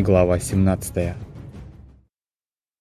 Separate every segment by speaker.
Speaker 1: Глава 17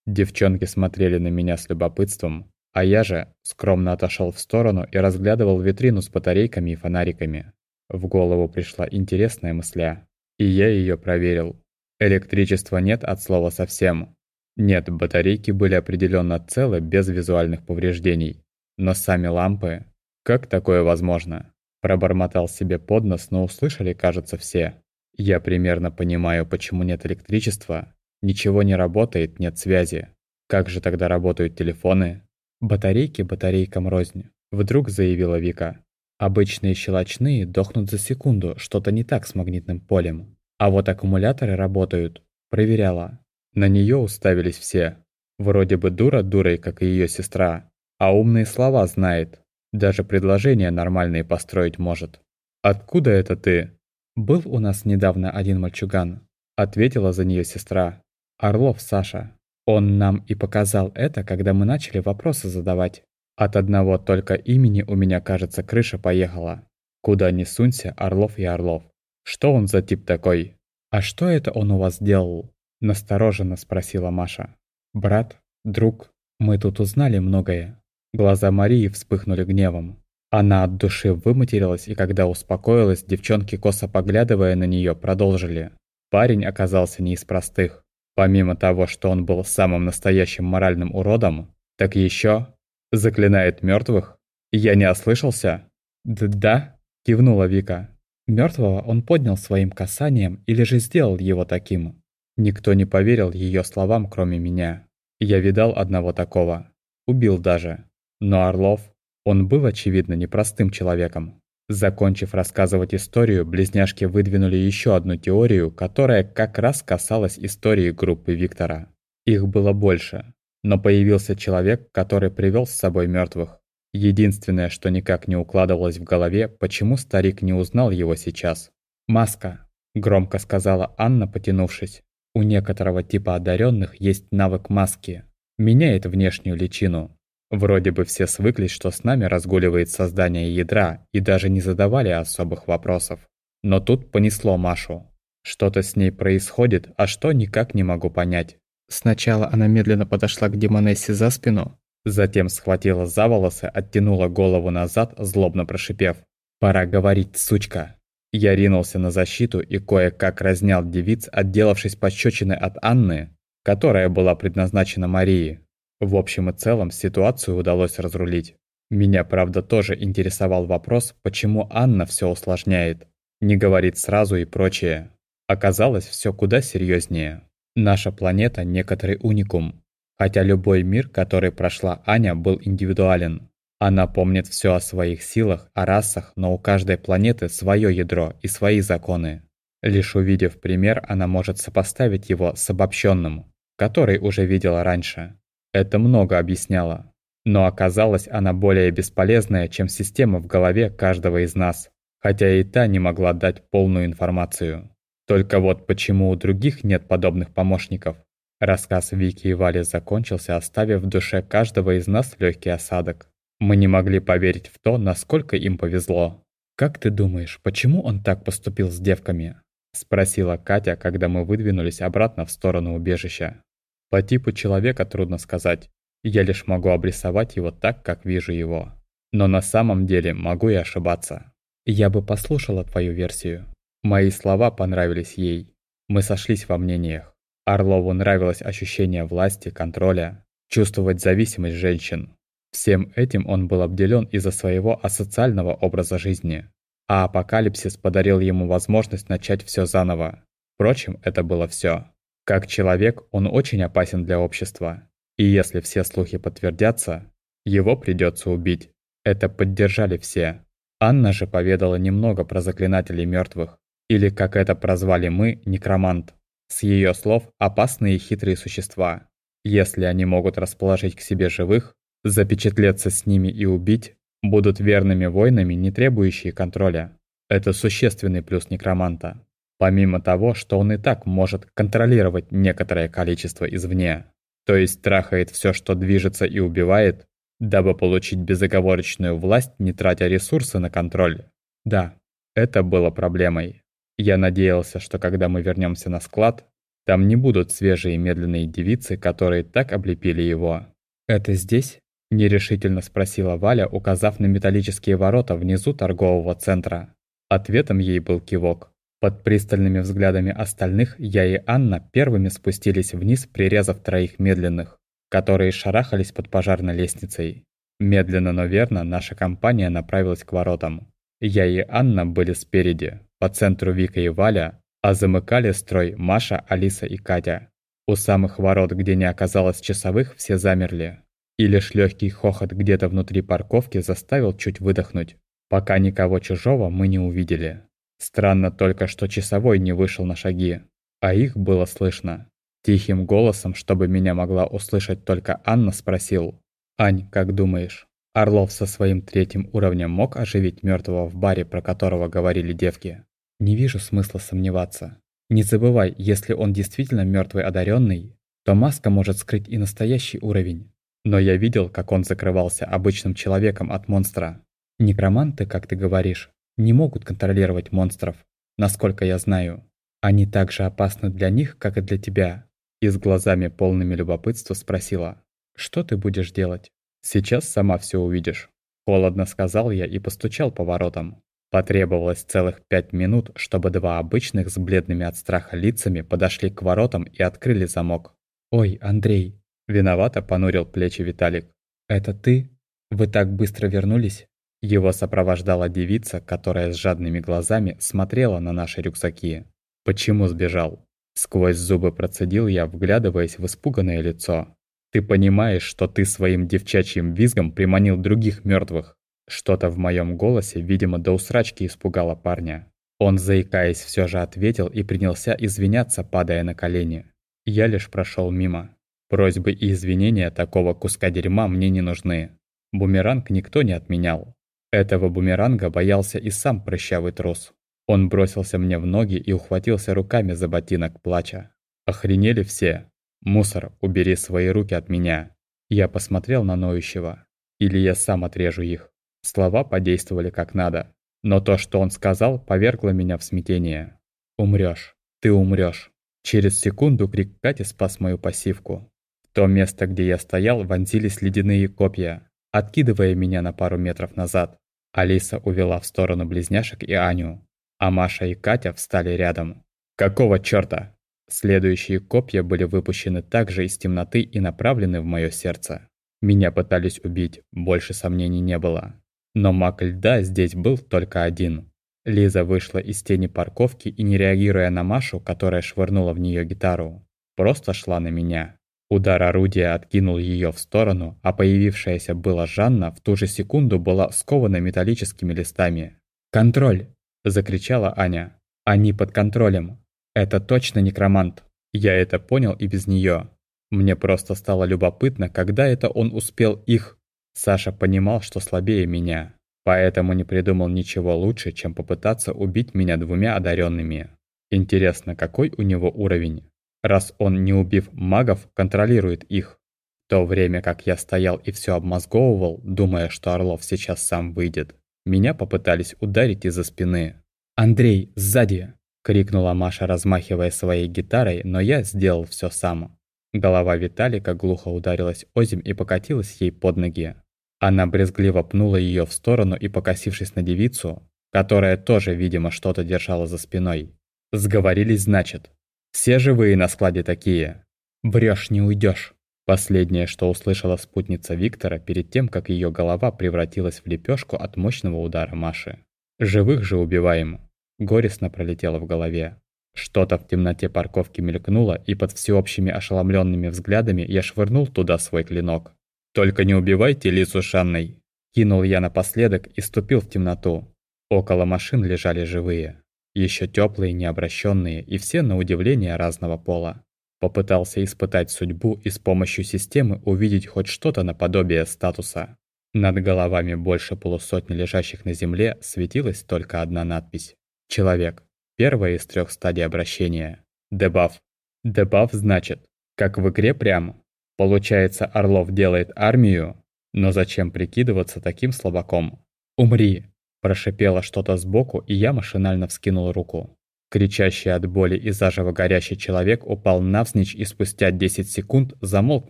Speaker 1: Девчонки смотрели на меня с любопытством, а я же скромно отошел в сторону и разглядывал витрину с батарейками и фонариками. В голову пришла интересная мысля, и я ее проверил. Электричества нет от слова совсем. Нет, батарейки были определенно целы без визуальных повреждений. Но сами лампы... Как такое возможно? Пробормотал себе под нос, но услышали, кажется, все. Я примерно понимаю, почему нет электричества. Ничего не работает, нет связи. Как же тогда работают телефоны? Батарейки батарейкам рознь, вдруг заявила Вика. Обычные щелочные дохнут за секунду, что-то не так с магнитным полем. А вот аккумуляторы работают. Проверяла. На нее уставились все. Вроде бы дура дурой, как и ее сестра, а умные слова знает. Даже предложения нормальные построить может. «Откуда это ты?» «Был у нас недавно один мальчуган», — ответила за нее сестра. «Орлов Саша. Он нам и показал это, когда мы начали вопросы задавать. От одного только имени у меня, кажется, крыша поехала. Куда ни сунься, Орлов и Орлов. Что он за тип такой? А что это он у вас делал? Настороженно спросила Маша. Брат, друг, мы тут узнали многое. Глаза Марии вспыхнули гневом. Она от души выматерилась, и когда успокоилась, девчонки, косо поглядывая на нее, продолжили. Парень оказался не из простых. Помимо того, что он был самым настоящим моральным уродом, так еще заклинает мертвых. Я не ослышался? Д да, кивнула Вика. Мертвого он поднял своим касанием или же сделал его таким. Никто не поверил ее словам, кроме меня. Я видал одного такого. Убил даже. Но Орлов, он был, очевидно, непростым человеком. Закончив рассказывать историю, близняшки выдвинули еще одну теорию, которая как раз касалась истории группы Виктора. Их было больше, но появился человек, который привел с собой мертвых. Единственное, что никак не укладывалось в голове, почему старик не узнал его сейчас. «Маска», – громко сказала Анна, потянувшись. «У некоторого типа одаренных есть навык маски. Меняет внешнюю личину, Вроде бы все свыклись, что с нами разгуливает создание ядра и даже не задавали особых вопросов. Но тут понесло Машу. Что-то с ней происходит, а что никак не могу понять. Сначала она медленно подошла к Демонессе за спину, затем схватила за волосы, оттянула голову назад, злобно прошипев. «Пора говорить, сучка!» Я ринулся на защиту и кое-как разнял девиц, отделавшись пощечиной от Анны, которая была предназначена Марии. В общем и целом ситуацию удалось разрулить. Меня, правда, тоже интересовал вопрос, почему Анна все усложняет, не говорит сразу и прочее. Оказалось, все куда серьезнее. Наша планета – некоторый уникум. Хотя любой мир, который прошла Аня, был индивидуален. Она помнит все о своих силах, о расах, но у каждой планеты свое ядро и свои законы. Лишь увидев пример, она может сопоставить его с обобщенным, который уже видела раньше. Это много объясняло. Но оказалась она более бесполезная, чем система в голове каждого из нас, хотя и та не могла дать полную информацию. Только вот почему у других нет подобных помощников? Рассказ Вики и Вали закончился, оставив в душе каждого из нас легкий осадок. Мы не могли поверить в то, насколько им повезло. «Как ты думаешь, почему он так поступил с девками?» – спросила Катя, когда мы выдвинулись обратно в сторону убежища. По типу человека трудно сказать. Я лишь могу обрисовать его так, как вижу его. Но на самом деле могу и ошибаться. Я бы послушала твою версию. Мои слова понравились ей. Мы сошлись во мнениях. Орлову нравилось ощущение власти, контроля, чувствовать зависимость женщин. Всем этим он был обделен из-за своего асоциального образа жизни. А апокалипсис подарил ему возможность начать все заново. Впрочем, это было все. Как человек он очень опасен для общества. И если все слухи подтвердятся, его придется убить. Это поддержали все. Анна же поведала немного про заклинателей мертвых, или, как это прозвали мы, некромант. С ее слов, опасные и хитрые существа. Если они могут расположить к себе живых, запечатлеться с ними и убить, будут верными воинами, не требующие контроля. Это существенный плюс некроманта. Помимо того, что он и так может контролировать некоторое количество извне, то есть трахает все, что движется и убивает, дабы получить безоговорочную власть, не тратя ресурсы на контроль. Да, это было проблемой. Я надеялся, что когда мы вернемся на склад, Там не будут свежие медленные девицы, которые так облепили его. «Это здесь?» – нерешительно спросила Валя, указав на металлические ворота внизу торгового центра. Ответом ей был кивок. Под пристальными взглядами остальных я и Анна первыми спустились вниз, прирезав троих медленных, которые шарахались под пожарной лестницей. Медленно, но верно наша компания направилась к воротам. Я и Анна были спереди, по центру Вика и Валя, а замыкали строй Маша, Алиса и Катя. У самых ворот, где не оказалось часовых, все замерли. И лишь легкий хохот где-то внутри парковки заставил чуть выдохнуть, пока никого чужого мы не увидели. Странно только, что часовой не вышел на шаги, а их было слышно. Тихим голосом, чтобы меня могла услышать только Анна, спросил. «Ань, как думаешь, Орлов со своим третьим уровнем мог оживить мертвого в баре, про которого говорили девки. Не вижу смысла сомневаться. Не забывай, если он действительно мертвый одаренный, то маска может скрыть и настоящий уровень. Но я видел, как он закрывался обычным человеком от монстра. Некроманты, как ты говоришь, не могут контролировать монстров, насколько я знаю. Они так же опасны для них, как и для тебя. И с глазами полными любопытства спросила, что ты будешь делать? «Сейчас сама все увидишь», – холодно сказал я и постучал по воротам. Потребовалось целых пять минут, чтобы два обычных с бледными от страха лицами подошли к воротам и открыли замок. «Ой, Андрей!» – виновато понурил плечи Виталик. «Это ты? Вы так быстро вернулись?» Его сопровождала девица, которая с жадными глазами смотрела на наши рюкзаки. «Почему сбежал?» Сквозь зубы процедил я, вглядываясь в испуганное лицо. Ты понимаешь, что ты своим девчачьим визгом приманил других мертвых. Что-то в моем голосе, видимо, до усрачки испугало парня. Он, заикаясь, все же ответил и принялся извиняться, падая на колени. Я лишь прошел мимо. Просьбы и извинения такого куска дерьма мне не нужны. Бумеранг никто не отменял. Этого бумеранга боялся и сам прыщавый трус. Он бросился мне в ноги и ухватился руками за ботинок, плача. Охренели все. «Мусор, убери свои руки от меня!» Я посмотрел на ноющего. Или я сам отрежу их. Слова подействовали как надо. Но то, что он сказал, повергло меня в смятение. «Умрёшь. Ты умрёшь». Через секунду крик Кати спас мою пассивку. В то место, где я стоял, вонзились ледяные копья, откидывая меня на пару метров назад. Алиса увела в сторону близняшек и Аню, а Маша и Катя встали рядом. «Какого чёрта?» Следующие копья были выпущены также из темноты и направлены в мое сердце. Меня пытались убить, больше сомнений не было. Но маг льда здесь был только один. Лиза вышла из тени парковки и, не реагируя на Машу, которая швырнула в нее гитару, просто шла на меня. Удар орудия откинул ее в сторону, а появившаяся была Жанна в ту же секунду была скована металлическими листами. «Контроль!» – закричала Аня. «Они под контролем!» Это точно некромант. Я это понял и без нее. Мне просто стало любопытно, когда это он успел их. Саша понимал, что слабее меня, поэтому не придумал ничего лучше, чем попытаться убить меня двумя одаренными. Интересно, какой у него уровень? Раз он, не убив магов, контролирует их. В то время как я стоял и все обмозговывал, думая, что Орлов сейчас сам выйдет, меня попытались ударить из-за спины. «Андрей, сзади!» крикнула Маша, размахивая своей гитарой, но я сделал все сам. Голова Виталика глухо ударилась озим и покатилась ей под ноги. Она брезгливо пнула ее в сторону и, покосившись на девицу, которая тоже, видимо, что-то держала за спиной. Сговорились, значит. Все живые на складе такие. Врешь, не уйдешь. Последнее, что услышала спутница Виктора перед тем, как ее голова превратилась в лепешку от мощного удара Маши. Живых же убиваем. Горестно пролетело в голове. Что-то в темноте парковки мелькнуло, и под всеобщими ошеломленными взглядами я швырнул туда свой клинок. «Только не убивайте Лису Шанной!» Кинул я напоследок и ступил в темноту. Около машин лежали живые. Еще теплые, необращенные и все на удивление разного пола. Попытался испытать судьбу и с помощью системы увидеть хоть что-то наподобие статуса. Над головами больше полусотни лежащих на земле светилась только одна надпись Человек. Первая из трех стадий обращения. Дебаф. Дебаф значит, как в игре прямо. Получается, Орлов делает армию, но зачем прикидываться таким слабаком? «Умри!» – прошипело что-то сбоку, и я машинально вскинул руку. Кричащий от боли и заживо горящий человек упал навзничь и спустя 10 секунд замолк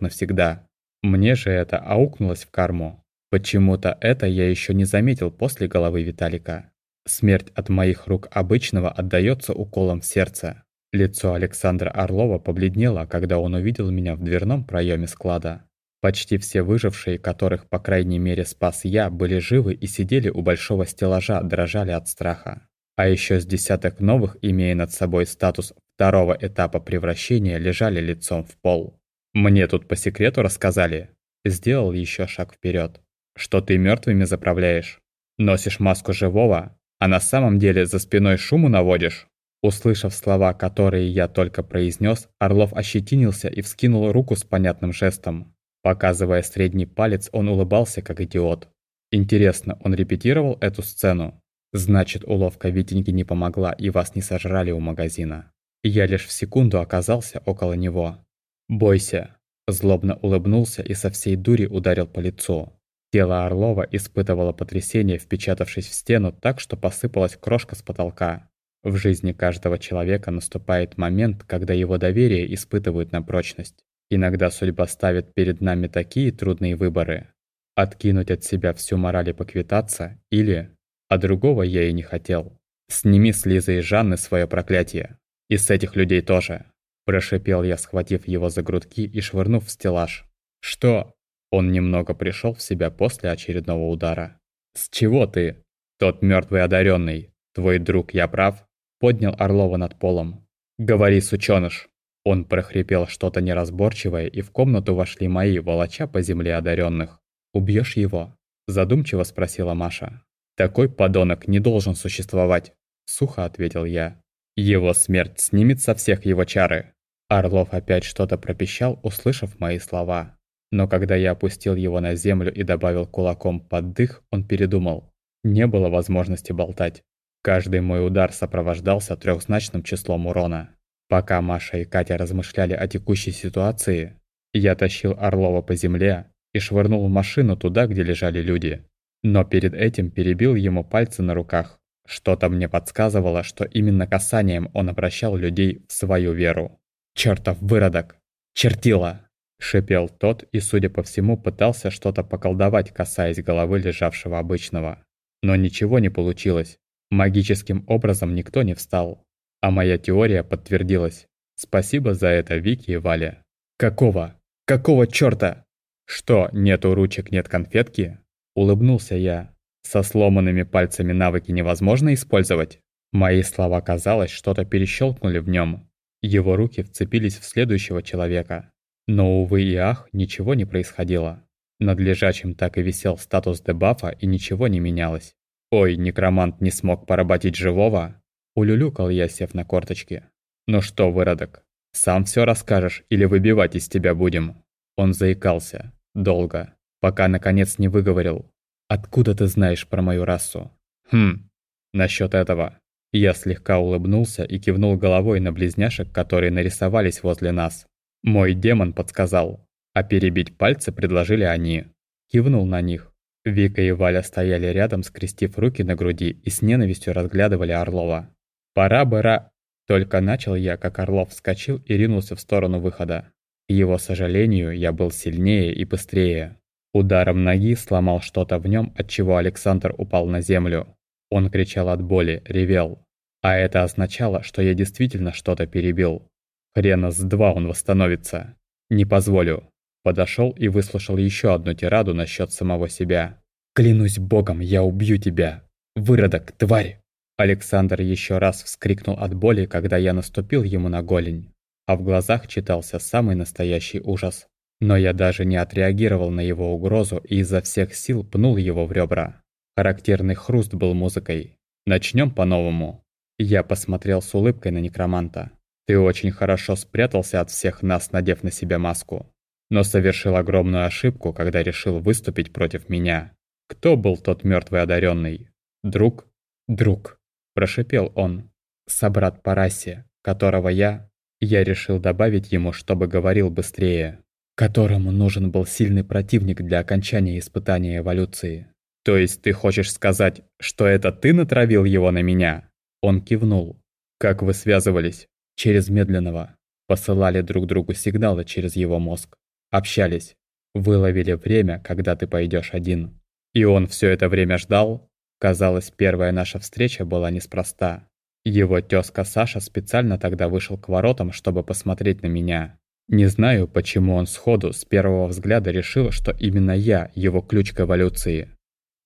Speaker 1: навсегда. Мне же это аукнулось в карму. Почему-то это я еще не заметил после головы Виталика. Смерть от моих рук обычного отдается уколом в сердце. Лицо Александра Орлова побледнело, когда он увидел меня в дверном проеме склада. Почти все выжившие, которых, по крайней мере, спас я, были живы и сидели у большого стеллажа, дрожали от страха а еще с десяток новых, имея над собой статус второго этапа превращения, лежали лицом в пол. Мне тут по секрету рассказали. Сделал еще шаг вперед. Что ты мертвыми заправляешь? Носишь маску живого, а на самом деле за спиной шуму наводишь? Услышав слова, которые я только произнес, Орлов ощетинился и вскинул руку с понятным жестом. Показывая средний палец, он улыбался, как идиот. Интересно, он репетировал эту сцену? Значит, уловка Витеньки не помогла и вас не сожрали у магазина. Я лишь в секунду оказался около него. «Бойся!» Злобно улыбнулся и со всей дури ударил по лицу. Тело Орлова испытывало потрясение, впечатавшись в стену так, что посыпалась крошка с потолка. В жизни каждого человека наступает момент, когда его доверие испытывают на прочность. Иногда судьба ставит перед нами такие трудные выборы. Откинуть от себя всю мораль и поквитаться или а другого я и не хотел. Сними с Лизы и Жанны свое проклятие. И с этих людей тоже. Прошипел я, схватив его за грудки и швырнув в стеллаж. Что? Он немного пришел в себя после очередного удара. С чего ты? Тот мертвый одаренный. Твой друг, я прав? Поднял Орлова над полом. Говори, сучёныш. Он прохрипел что-то неразборчивое, и в комнату вошли мои, волоча по земле одаренных. «Убьешь его?» – задумчиво спросила Маша. «Такой подонок не должен существовать», — сухо ответил я. «Его смерть снимет со всех его чары». Орлов опять что-то пропищал, услышав мои слова. Но когда я опустил его на землю и добавил кулаком под дых, он передумал. Не было возможности болтать. Каждый мой удар сопровождался трехзначным числом урона. Пока Маша и Катя размышляли о текущей ситуации, я тащил Орлова по земле и швырнул в машину туда, где лежали люди. Но перед этим перебил ему пальцы на руках. Что-то мне подсказывало, что именно касанием он обращал людей в свою веру. «Чёртов выродок! Чертила!» Шипел тот и, судя по всему, пытался что-то поколдовать, касаясь головы лежавшего обычного. Но ничего не получилось. Магическим образом никто не встал. А моя теория подтвердилась. Спасибо за это Вики и Валя. «Какого? Какого чёрта?» «Что, нету ручек, нет конфетки?» Улыбнулся я. Со сломанными пальцами навыки невозможно использовать? Мои слова, казалось, что-то перещелкнули в нем. Его руки вцепились в следующего человека. Но, увы и ах, ничего не происходило. Над лежачим так и висел статус дебафа, и ничего не менялось. «Ой, некромант не смог поработить живого?» Улюлюкал я, сев на корточки. «Ну что, выродок, сам все расскажешь или выбивать из тебя будем?» Он заикался. Долго пока наконец не выговорил. «Откуда ты знаешь про мою расу?» «Хм, насчет этого». Я слегка улыбнулся и кивнул головой на близняшек, которые нарисовались возле нас. Мой демон подсказал, а перебить пальцы предложили они. Кивнул на них. Вика и Валя стояли рядом, скрестив руки на груди и с ненавистью разглядывали Орлова. «Пора бы ра...» Только начал я, как Орлов вскочил и ринулся в сторону выхода. К его сожалению, я был сильнее и быстрее. Ударом ноги сломал что-то в нем, от чего Александр упал на землю. Он кричал от боли, ревел. А это означало, что я действительно что-то перебил. Хрена с два он восстановится. Не позволю. Подошел и выслушал еще одну тираду насчет самого себя. «Клянусь богом, я убью тебя! Выродок, тварь!» Александр еще раз вскрикнул от боли, когда я наступил ему на голень. А в глазах читался самый настоящий ужас. Но я даже не отреагировал на его угрозу и изо всех сил пнул его в ребра. Характерный хруст был музыкой. Начнем по-новому. Я посмотрел с улыбкой на некроманта. Ты очень хорошо спрятался от всех нас, надев на себя маску. Но совершил огромную ошибку, когда решил выступить против меня. Кто был тот мертвый одаренный? Друг? Друг. Прошипел он. Собрат по расе, которого я... Я решил добавить ему, чтобы говорил быстрее которому нужен был сильный противник для окончания испытания эволюции. То есть ты хочешь сказать, что это ты натравил его на меня? Он кивнул. Как вы связывались? Через медленного. Посылали друг другу сигналы через его мозг. Общались. Выловили время, когда ты пойдешь один. И он все это время ждал? Казалось, первая наша встреча была неспроста. Его тезка Саша специально тогда вышел к воротам, чтобы посмотреть на меня. Не знаю, почему он сходу с первого взгляда решил, что именно я его ключ к эволюции.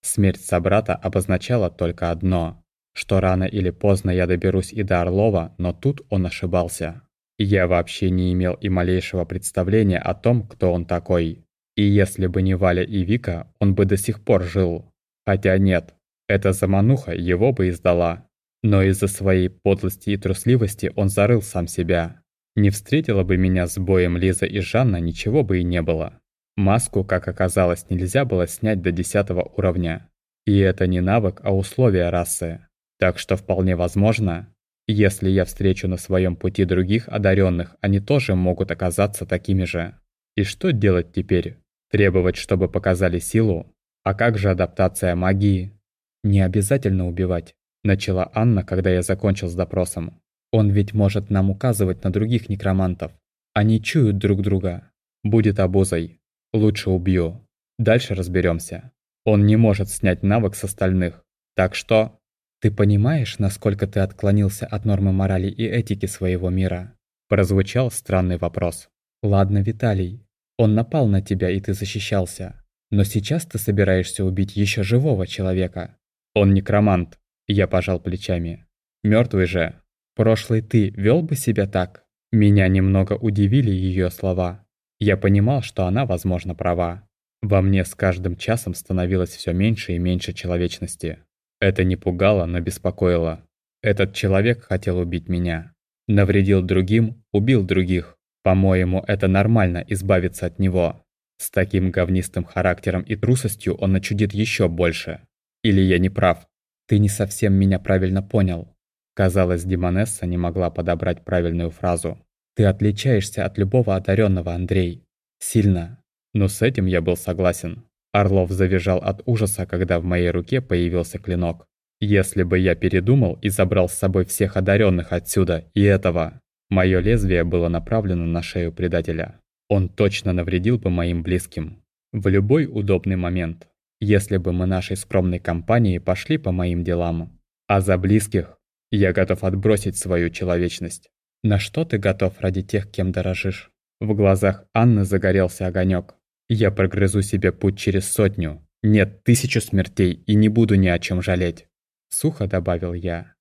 Speaker 1: Смерть собрата обозначала только одно, что рано или поздно я доберусь и до Орлова, но тут он ошибался. Я вообще не имел и малейшего представления о том, кто он такой. И если бы не Валя и Вика, он бы до сих пор жил. Хотя нет, эта замануха его бы издала. Но из-за своей подлости и трусливости он зарыл сам себя. Не встретила бы меня с боем Лиза и Жанна, ничего бы и не было. Маску, как оказалось, нельзя было снять до десятого уровня. И это не навык, а условия расы. Так что вполне возможно, если я встречу на своем пути других одаренных, они тоже могут оказаться такими же. И что делать теперь? Требовать, чтобы показали силу? А как же адаптация магии? Не обязательно убивать, начала Анна, когда я закончил с допросом. Он ведь может нам указывать на других некромантов. Они чуют друг друга. Будет обузой. Лучше убью. Дальше разберемся. Он не может снять навык с остальных. Так что... Ты понимаешь, насколько ты отклонился от нормы морали и этики своего мира? Прозвучал странный вопрос. Ладно, Виталий. Он напал на тебя, и ты защищался. Но сейчас ты собираешься убить еще живого человека. Он некромант. Я пожал плечами. Мертвый же. Прошлый ты вел бы себя так? Меня немного удивили ее слова. Я понимал, что она, возможно, права. Во мне с каждым часом становилось все меньше и меньше человечности. Это не пугало, но беспокоило. Этот человек хотел убить меня. Навредил другим, убил других. По-моему, это нормально избавиться от него. С таким говнистым характером и трусостью он начудит еще больше. Или я не прав? Ты не совсем меня правильно понял. Казалось, Димонесса не могла подобрать правильную фразу. Ты отличаешься от любого одаренного, Андрей. Сильно. Но с этим я был согласен. Орлов завизжал от ужаса, когда в моей руке появился клинок. Если бы я передумал и забрал с собой всех одаренных отсюда и этого, мое лезвие было направлено на шею предателя. Он точно навредил бы моим близким. В любой удобный момент. Если бы мы нашей скромной компанией пошли по моим делам. А за близких я готов отбросить свою человечность. На что ты готов ради тех, кем дорожишь? В глазах Анны загорелся огонек. Я прогрызу себе путь через сотню, нет, тысячу смертей и не буду ни о чем жалеть. Сухо добавил я.